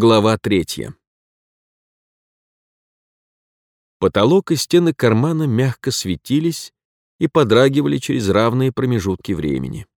Глава третья. Потолок и стены кармана мягко светились и подрагивали через равные промежутки времени.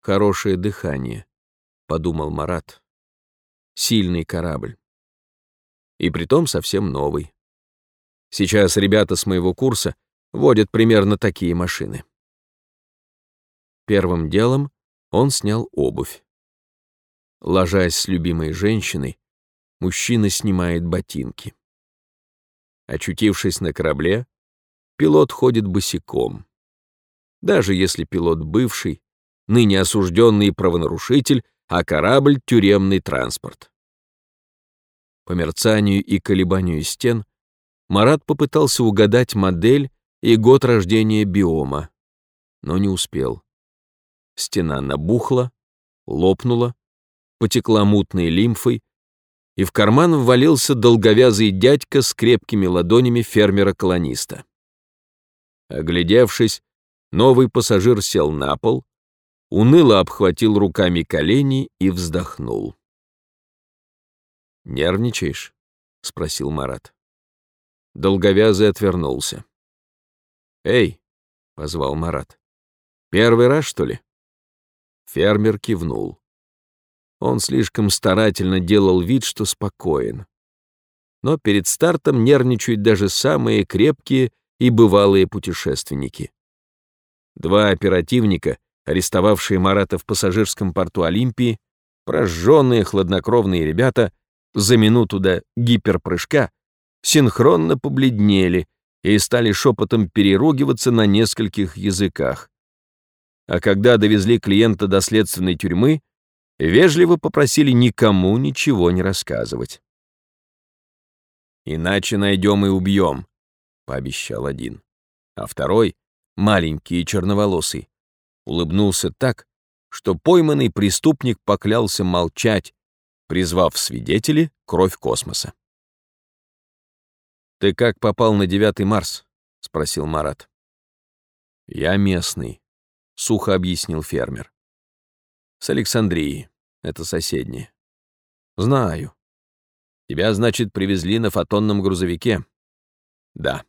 «Хорошее дыхание», — подумал Марат. «Сильный корабль. И притом совсем новый. Сейчас ребята с моего курса водят примерно такие машины». Первым делом он снял обувь. Ложась с любимой женщиной, мужчина снимает ботинки. Очутившись на корабле, пилот ходит босиком. Даже если пилот бывший, ныне осужденный правонарушитель, а корабль — тюремный транспорт. По мерцанию и колебанию стен Марат попытался угадать модель и год рождения биома, но не успел. Стена набухла, лопнула, потекла мутной лимфой, и в карман ввалился долговязый дядька с крепкими ладонями фермера-колониста. Оглядевшись, новый пассажир сел на пол, уныло обхватил руками колени и вздохнул. «Нервничаешь?» — спросил Марат. Долговязый отвернулся. «Эй!» — позвал Марат. «Первый раз, что ли?» Фермер кивнул. Он слишком старательно делал вид, что спокоен. Но перед стартом нервничают даже самые крепкие и бывалые путешественники. Два оперативника, арестовавшие Марата в пассажирском порту Олимпии, прожженные хладнокровные ребята, за минуту до гиперпрыжка синхронно побледнели и стали шепотом переругиваться на нескольких языках. А когда довезли клиента до следственной тюрьмы, вежливо попросили никому ничего не рассказывать. «Иначе найдем и убьем», — пообещал один. А второй, маленький и черноволосый, улыбнулся так, что пойманный преступник поклялся молчать, призвав свидетели кровь космоса. «Ты как попал на девятый Марс?» — спросил Марат. «Я местный», — сухо объяснил фермер. С Александрии. Это соседние. Знаю. Тебя, значит, привезли на фотонном грузовике? Да.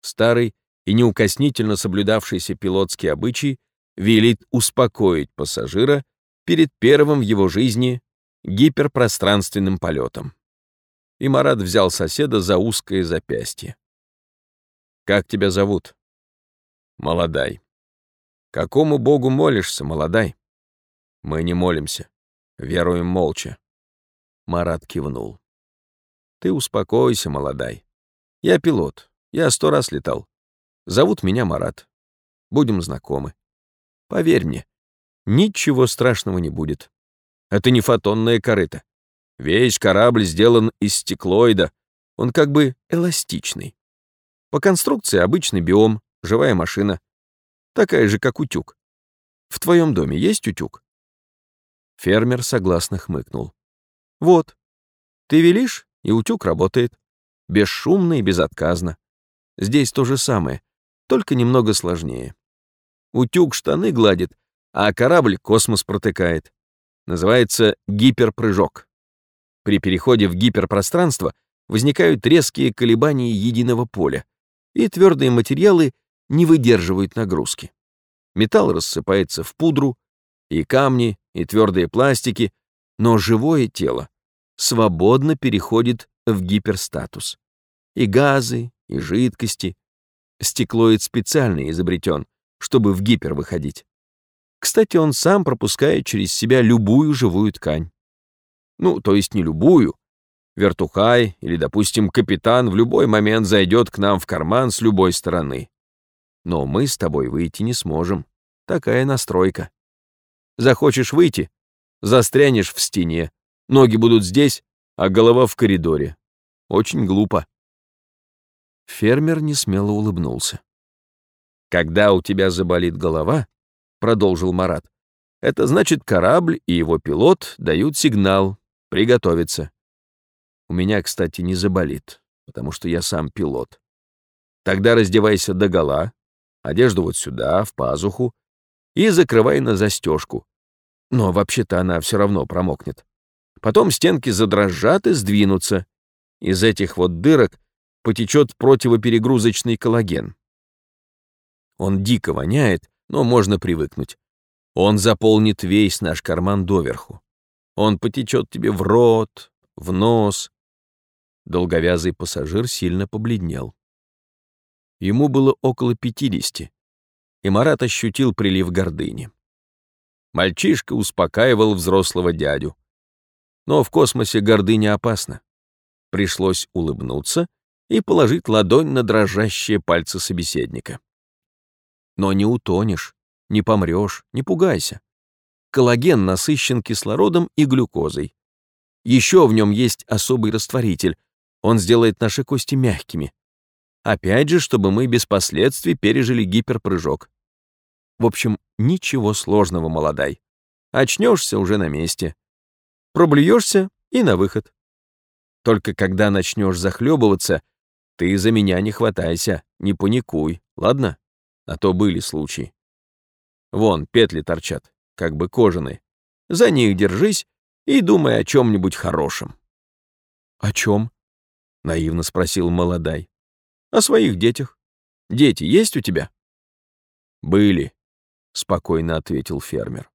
Старый и неукоснительно соблюдавшийся пилотский обычай велит успокоить пассажира перед первым в его жизни гиперпространственным полетом. И Марат взял соседа за узкое запястье. «Как тебя зовут?» «Молодай». «Какому богу молишься, молодай?» Мы не молимся, веруем молча. Марат кивнул. Ты успокойся, молодай. Я пилот, я сто раз летал. Зовут меня Марат. Будем знакомы. Поверь мне, ничего страшного не будет. Это не фотонная корыта. Весь корабль сделан из стеклоида, он как бы эластичный. По конструкции обычный биом, живая машина. Такая же, как утюг. В твоем доме есть утюг? Фермер согласно хмыкнул. «Вот, ты велишь, и утюг работает. Бесшумно и безотказно. Здесь то же самое, только немного сложнее. Утюг штаны гладит, а корабль космос протыкает. Называется гиперпрыжок. При переходе в гиперпространство возникают резкие колебания единого поля, и твердые материалы не выдерживают нагрузки. Металл рассыпается в пудру, и камни, и твердые пластики, но живое тело свободно переходит в гиперстатус. И газы, и жидкости. Стеклоид специально изобретен, чтобы в гипер выходить. Кстати, он сам пропускает через себя любую живую ткань. Ну, то есть не любую. Вертухай или, допустим, капитан в любой момент зайдет к нам в карман с любой стороны. Но мы с тобой выйти не сможем. Такая настройка. Захочешь выйти — застрянешь в стене. Ноги будут здесь, а голова в коридоре. Очень глупо. Фермер несмело улыбнулся. «Когда у тебя заболит голова, — продолжил Марат, — это значит, корабль и его пилот дают сигнал приготовиться. У меня, кстати, не заболит, потому что я сам пилот. Тогда раздевайся догола, одежду вот сюда, в пазуху, и закрывай на застежку. Но вообще-то она все равно промокнет. Потом стенки задрожат и сдвинутся. Из этих вот дырок потечет противоперегрузочный коллаген. Он дико воняет, но можно привыкнуть. Он заполнит весь наш карман доверху. Он потечет тебе в рот, в нос. Долговязый пассажир сильно побледнел. Ему было около пятидесяти, и Марат ощутил прилив гордыни. Мальчишка успокаивал взрослого дядю. Но в космосе гордыня опасна. Пришлось улыбнуться и положить ладонь на дрожащие пальцы собеседника. Но не утонешь, не помрешь, не пугайся. Коллаген насыщен кислородом и глюкозой. Еще в нем есть особый растворитель. Он сделает наши кости мягкими. Опять же, чтобы мы без последствий пережили гиперпрыжок. В общем, ничего сложного, молодай. Очнешься уже на месте. Проблюешься и на выход. Только когда начнешь захлебываться, ты за меня не хватайся, не паникуй, ладно? А то были случаи. Вон, петли торчат, как бы кожаные. За них держись и думай о чем-нибудь хорошем. «О чем?» — наивно спросил молодай. «О своих детях. Дети есть у тебя?» «Были», — спокойно ответил фермер.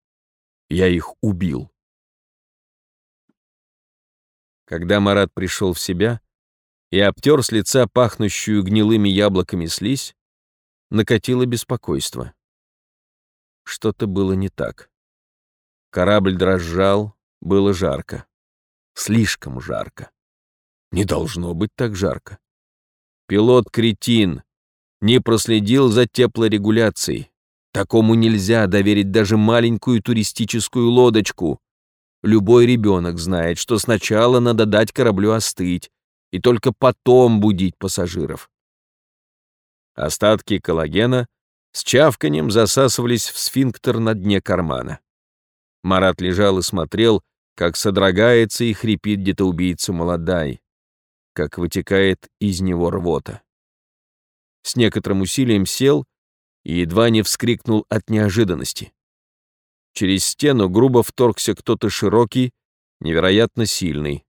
«Я их убил». Когда Марат пришел в себя и обтер с лица пахнущую гнилыми яблоками слизь, накатило беспокойство. Что-то было не так. Корабль дрожал, было жарко. Слишком жарко. Не должно быть так жарко. Пилот-кретин не проследил за теплорегуляцией. Такому нельзя доверить даже маленькую туристическую лодочку. Любой ребенок знает, что сначала надо дать кораблю остыть, и только потом будить пассажиров. Остатки коллагена с чавканием засасывались в сфинктер на дне кармана. Марат лежал и смотрел, как содрогается и хрипит где-то убийца молодай, как вытекает из него рвота. С некоторым усилием сел и едва не вскрикнул от неожиданности. Через стену грубо вторгся кто-то широкий, невероятно сильный.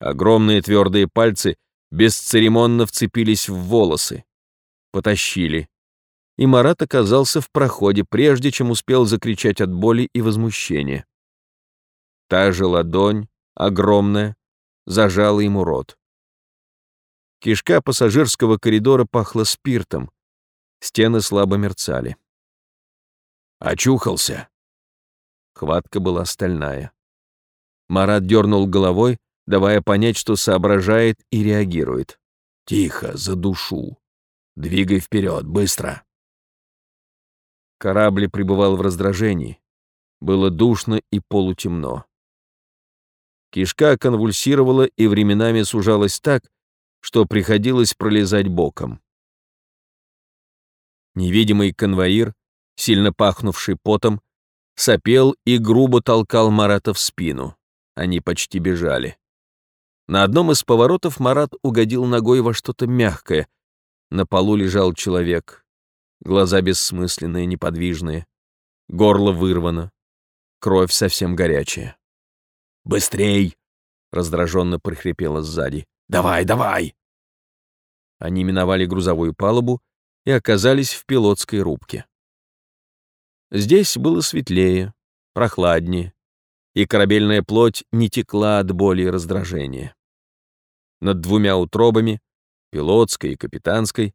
Огромные твердые пальцы бесцеремонно вцепились в волосы потащили. И Марат оказался в проходе, прежде чем успел закричать от боли и возмущения. Та же ладонь, огромная, зажала ему рот. Кишка пассажирского коридора пахла спиртом, стены слабо мерцали. «Очухался!» Хватка была стальная. Марат дернул головой, давая понять, что соображает и реагирует. «Тихо, за душу!» Двигай вперед, быстро!» Корабль пребывал в раздражении. Было душно и полутемно. Кишка конвульсировала и временами сужалась так, что приходилось пролезать боком. Невидимый конвоир, сильно пахнувший потом, сопел и грубо толкал Марата в спину. Они почти бежали. На одном из поворотов Марат угодил ногой во что-то мягкое — на полу лежал человек. Глаза бессмысленные, неподвижные. Горло вырвано. Кровь совсем горячая. «Быстрей!» — раздраженно прохрипело сзади. «Давай, давай!» Они миновали грузовую палубу и оказались в пилотской рубке. Здесь было светлее, прохладнее, и корабельная плоть не текла от боли и раздражения. Над двумя утробами пилотской и капитанской,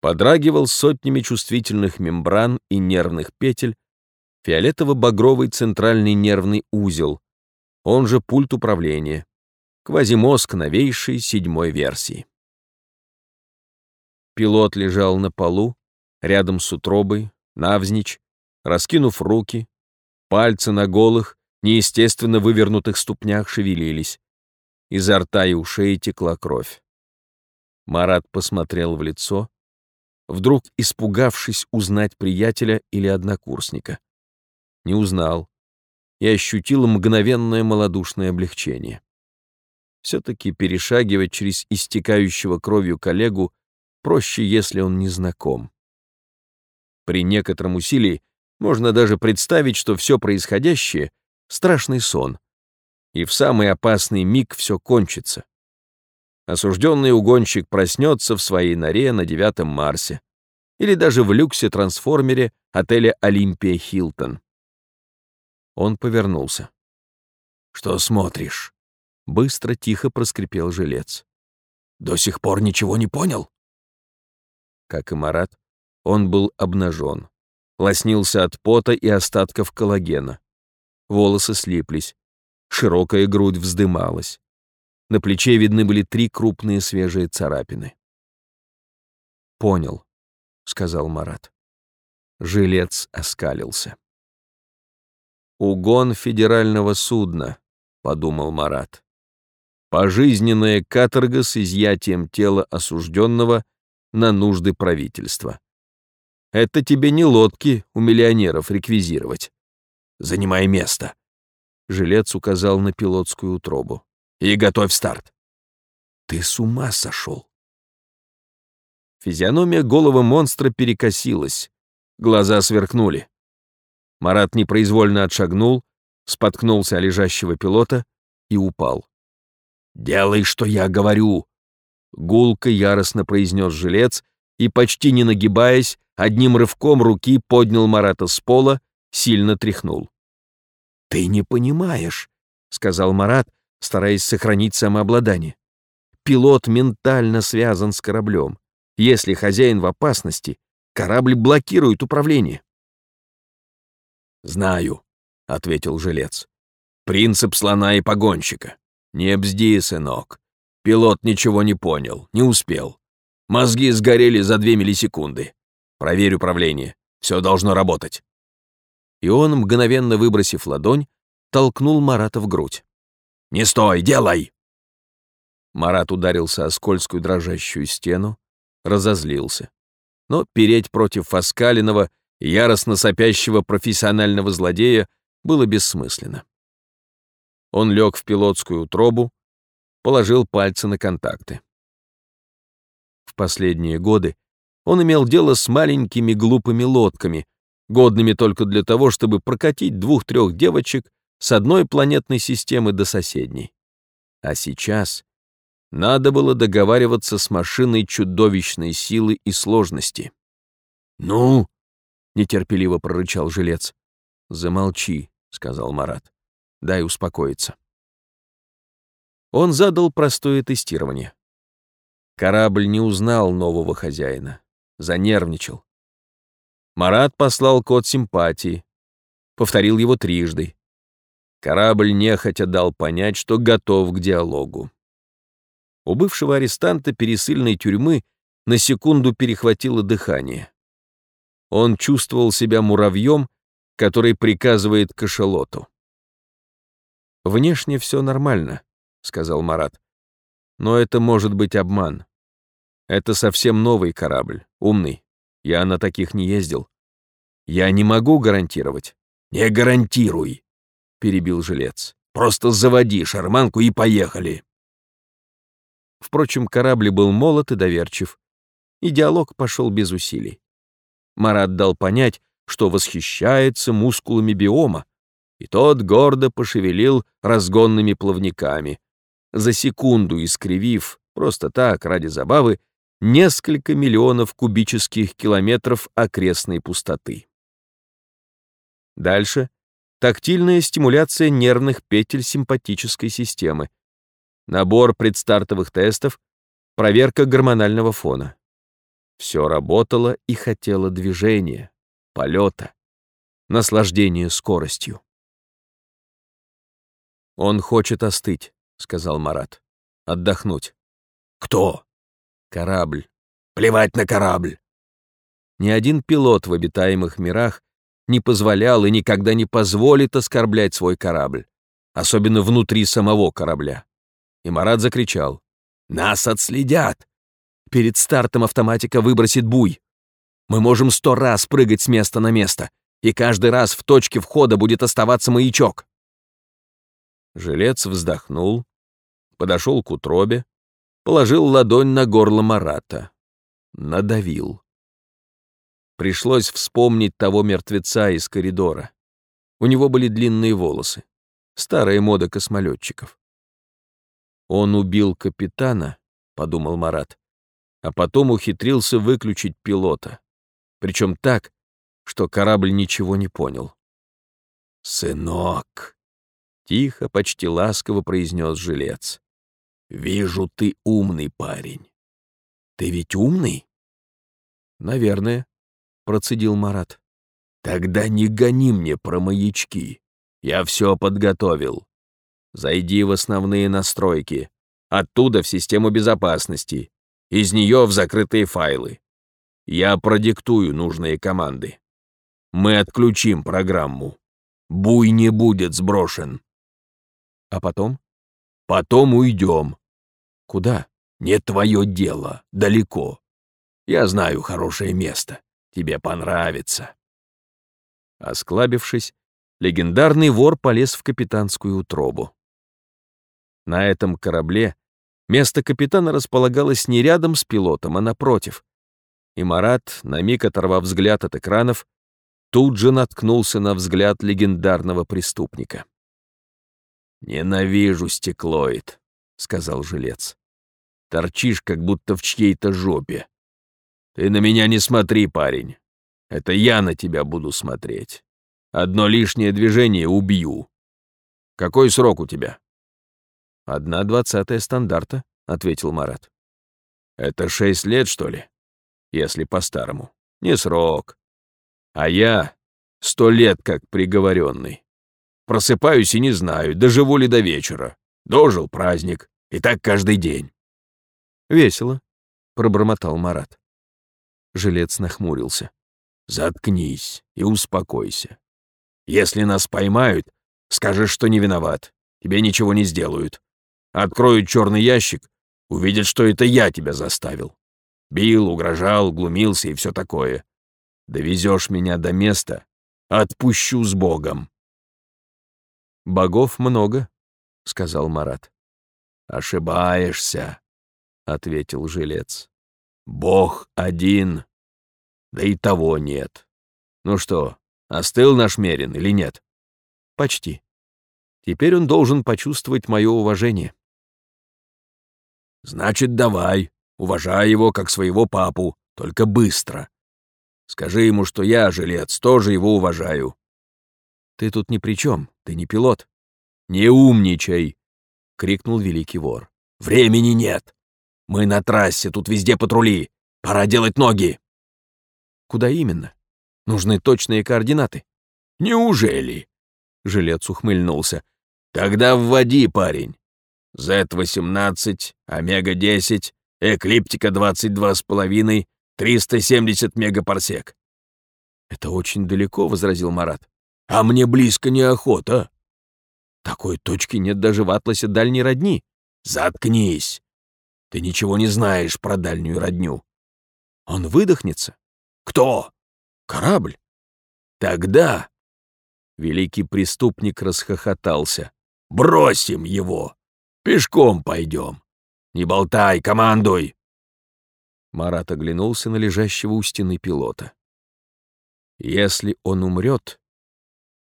подрагивал сотнями чувствительных мембран и нервных петель фиолетово-багровый центральный нервный узел, он же пульт управления, квазимозг новейшей седьмой версии. Пилот лежал на полу, рядом с утробой, навзничь, раскинув руки, пальцы на голых, неестественно вывернутых ступнях шевелились, изо рта и ушей текла кровь. Марат посмотрел в лицо, вдруг испугавшись узнать приятеля или однокурсника. Не узнал и ощутил мгновенное малодушное облегчение. Все-таки перешагивать через истекающего кровью коллегу проще, если он не знаком. При некотором усилии можно даже представить, что все происходящее — страшный сон, и в самый опасный миг все кончится. Осужденный угонщик проснется в своей норе на девятом Марсе или даже в люксе-трансформере отеля «Олимпия Хилтон». Он повернулся. «Что смотришь?» Быстро, тихо проскрипел жилец. «До сих пор ничего не понял?» Как и Марат, он был обнажен, лоснился от пота и остатков коллагена. Волосы слиплись, широкая грудь вздымалась. На плече видны были три крупные свежие царапины. «Понял», — сказал Марат. Жилец оскалился. «Угон федерального судна», — подумал Марат. «Пожизненная каторга с изъятием тела осужденного на нужды правительства. Это тебе не лодки у миллионеров реквизировать. Занимай место». Жилец указал на пилотскую утробу и готовь старт. Ты с ума сошел. Физиономия голого монстра перекосилась, глаза сверкнули. Марат непроизвольно отшагнул, споткнулся о лежащего пилота и упал. «Делай, что я говорю!» Гулко яростно произнес жилец и, почти не нагибаясь, одним рывком руки поднял Марата с пола, сильно тряхнул. «Ты не понимаешь», — сказал Марат, стараясь сохранить самообладание. Пилот ментально связан с кораблем. Если хозяин в опасности, корабль блокирует управление. «Знаю», — ответил жилец. «Принцип слона и погонщика. Не бзди, сынок. Пилот ничего не понял, не успел. Мозги сгорели за две миллисекунды. Проверь управление. Все должно работать». И он, мгновенно выбросив ладонь, толкнул Марата в грудь. «Не стой, делай!» Марат ударился о скользкую дрожащую стену, разозлился. Но переть против Фаскалинова, яростно сопящего профессионального злодея, было бессмысленно. Он лег в пилотскую утробу, положил пальцы на контакты. В последние годы он имел дело с маленькими глупыми лодками, годными только для того, чтобы прокатить двух-трех девочек с одной планетной системы до соседней. А сейчас надо было договариваться с машиной чудовищной силы и сложности. «Ну?» — нетерпеливо прорычал жилец. «Замолчи», — сказал Марат. «Дай успокоиться». Он задал простое тестирование. Корабль не узнал нового хозяина, занервничал. Марат послал код симпатии, повторил его трижды. Корабль нехотя дал понять, что готов к диалогу. У бывшего арестанта пересыльной тюрьмы на секунду перехватило дыхание. Он чувствовал себя муравьем, который приказывает кашалоту. «Внешне все нормально», — сказал Марат. «Но это может быть обман. Это совсем новый корабль, умный. Я на таких не ездил. Я не могу гарантировать». «Не гарантируй», — перебил жилец. «Просто заводи шарманку и поехали». Впрочем, корабль был молод и доверчив, и диалог пошел без усилий. Марат дал понять, что восхищается мускулами биома, и тот гордо пошевелил разгонными плавниками, за секунду искривив, просто так, ради забавы, несколько миллионов кубических километров окрестной пустоты. Дальше тактильная стимуляция нервных петель симпатической системы, набор предстартовых тестов, проверка гормонального фона. Все работало и хотело движения, полета, наслаждения скоростью. «Он хочет остыть», — сказал Марат. «Отдохнуть». «Кто?» «Корабль». «Плевать на корабль». Ни один пилот в обитаемых мирах не позволял и никогда не позволит оскорблять свой корабль, особенно внутри самого корабля. И Марат закричал. «Нас отследят! Перед стартом автоматика выбросит буй. Мы можем сто раз прыгать с места на место, и каждый раз в точке входа будет оставаться маячок». Жилец вздохнул, подошел к утробе, положил ладонь на горло Марата. Надавил. Пришлось вспомнить того мертвеца из коридора. У него были длинные волосы. Старая мода космолетчиков. Он убил капитана, подумал Марат, а потом ухитрился выключить пилота. Причем так, что корабль ничего не понял. «Сынок», — тихо, почти ласково произнес жилец, — «вижу, ты умный парень. Ты ведь умный?» «Наверное», — процедил Марат. «Тогда не гони мне про маячки. Я все подготовил. Зайди в основные настройки. Оттуда в систему безопасности. Из нее в закрытые файлы. Я продиктую нужные команды. Мы отключим программу. Буй не будет сброшен. А потом? Потом уйдем. Куда? Не твое дело. Далеко. Я знаю хорошее место. Тебе понравится. Осклабившись, легендарный вор полез в капитанскую утробу. На этом корабле место капитана располагалось не рядом с пилотом, а напротив. И Марат, на миг оторвав взгляд от экранов, тут же наткнулся на взгляд легендарного преступника. «Ненавижу стеклоид», — сказал жилец. «Торчишь, как будто в чьей-то жопе. Ты на меня не смотри, парень. Это я на тебя буду смотреть. Одно лишнее движение убью. Какой срок у тебя?» «Одна двадцатая стандарта», — ответил Марат. «Это шесть лет, что ли? Если по-старому. Не срок. А я сто лет как приговоренный. Просыпаюсь и не знаю, доживу ли до вечера. Дожил праздник. И так каждый день. Весело, пробормотал Марат. Жилец нахмурился. Заткнись и успокойся. Если нас поймают, скажешь, что не виноват. Тебе ничего не сделают. Откроют черный ящик, увидят, что это я тебя заставил. Бил, угрожал, глумился и все такое. Довезешь меня до места, отпущу с Богом. Богов много, сказал Марат. Ошибаешься, ответил жилец. Бог один, да и того нет. Ну что, остыл наш Мерин или нет? Почти. Теперь он должен почувствовать мое уважение. Значит, давай, уважай его как своего папу, только быстро. Скажи ему, что я, жилец, тоже его уважаю. Ты тут ни при чем, ты не пилот. Не умничай, крикнул великий вор. Времени нет. Мы на трассе, тут везде патрули. Пора делать ноги. Куда именно? Нужны точные координаты. Неужели? Жилец ухмыльнулся. Тогда вводи, парень. Z18, Омега-10, Эклиптика 22,5, 370 мегапарсек. «Это очень далеко», — возразил Марат. «А мне близко неохота». «Такой точки нет даже в атласе дальней родни». «Заткнись! Ты ничего не знаешь про дальнюю родню». «Он выдохнется». «Кто?» «Корабль». «Тогда...» Великий преступник расхохотался. «Бросим его! Пешком пойдем! Не болтай, командуй!» Марат оглянулся на лежащего у стены пилота. «Если он умрет,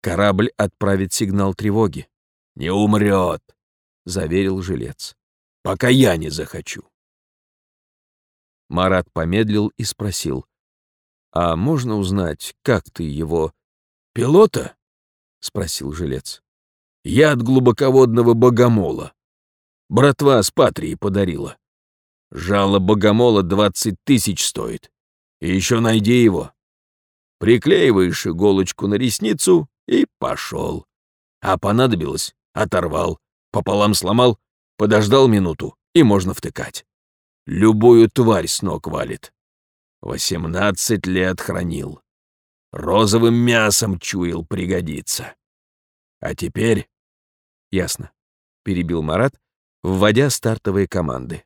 корабль отправит сигнал тревоги». «Не умрет», — заверил жилец. «Пока я не захочу». Марат помедлил и спросил. «А можно узнать, как ты его...» «Пилота?» — спросил жилец. «Я от глубоководного богомола. Братва с Патрии подарила. Жало богомола двадцать тысяч стоит. И еще найди его. Приклеиваешь иголочку на ресницу и пошел. А понадобилось — оторвал, пополам сломал, подождал минуту, и можно втыкать. Любую тварь с ног валит. Восемнадцать лет хранил. Розовым мясом чуял пригодится. А теперь... Ясно, перебил Марат, вводя стартовые команды.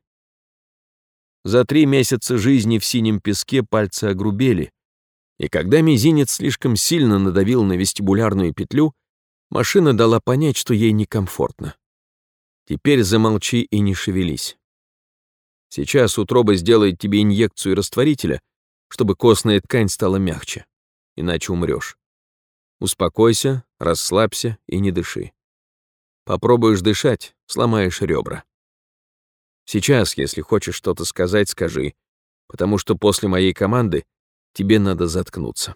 За три месяца жизни в синем песке пальцы огрубели, и когда мизинец слишком сильно надавил на вестибулярную петлю, машина дала понять, что ей некомфортно. Теперь замолчи и не шевелись. Сейчас утроба сделает тебе инъекцию растворителя, чтобы костная ткань стала мягче, иначе умрешь. Успокойся, расслабься и не дыши. Попробуешь дышать, сломаешь ребра. Сейчас, если хочешь что-то сказать, скажи, потому что после моей команды тебе надо заткнуться.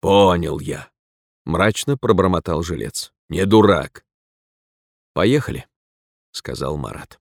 Понял я. Мрачно пробормотал жилец. Не дурак. Поехали, сказал Марат.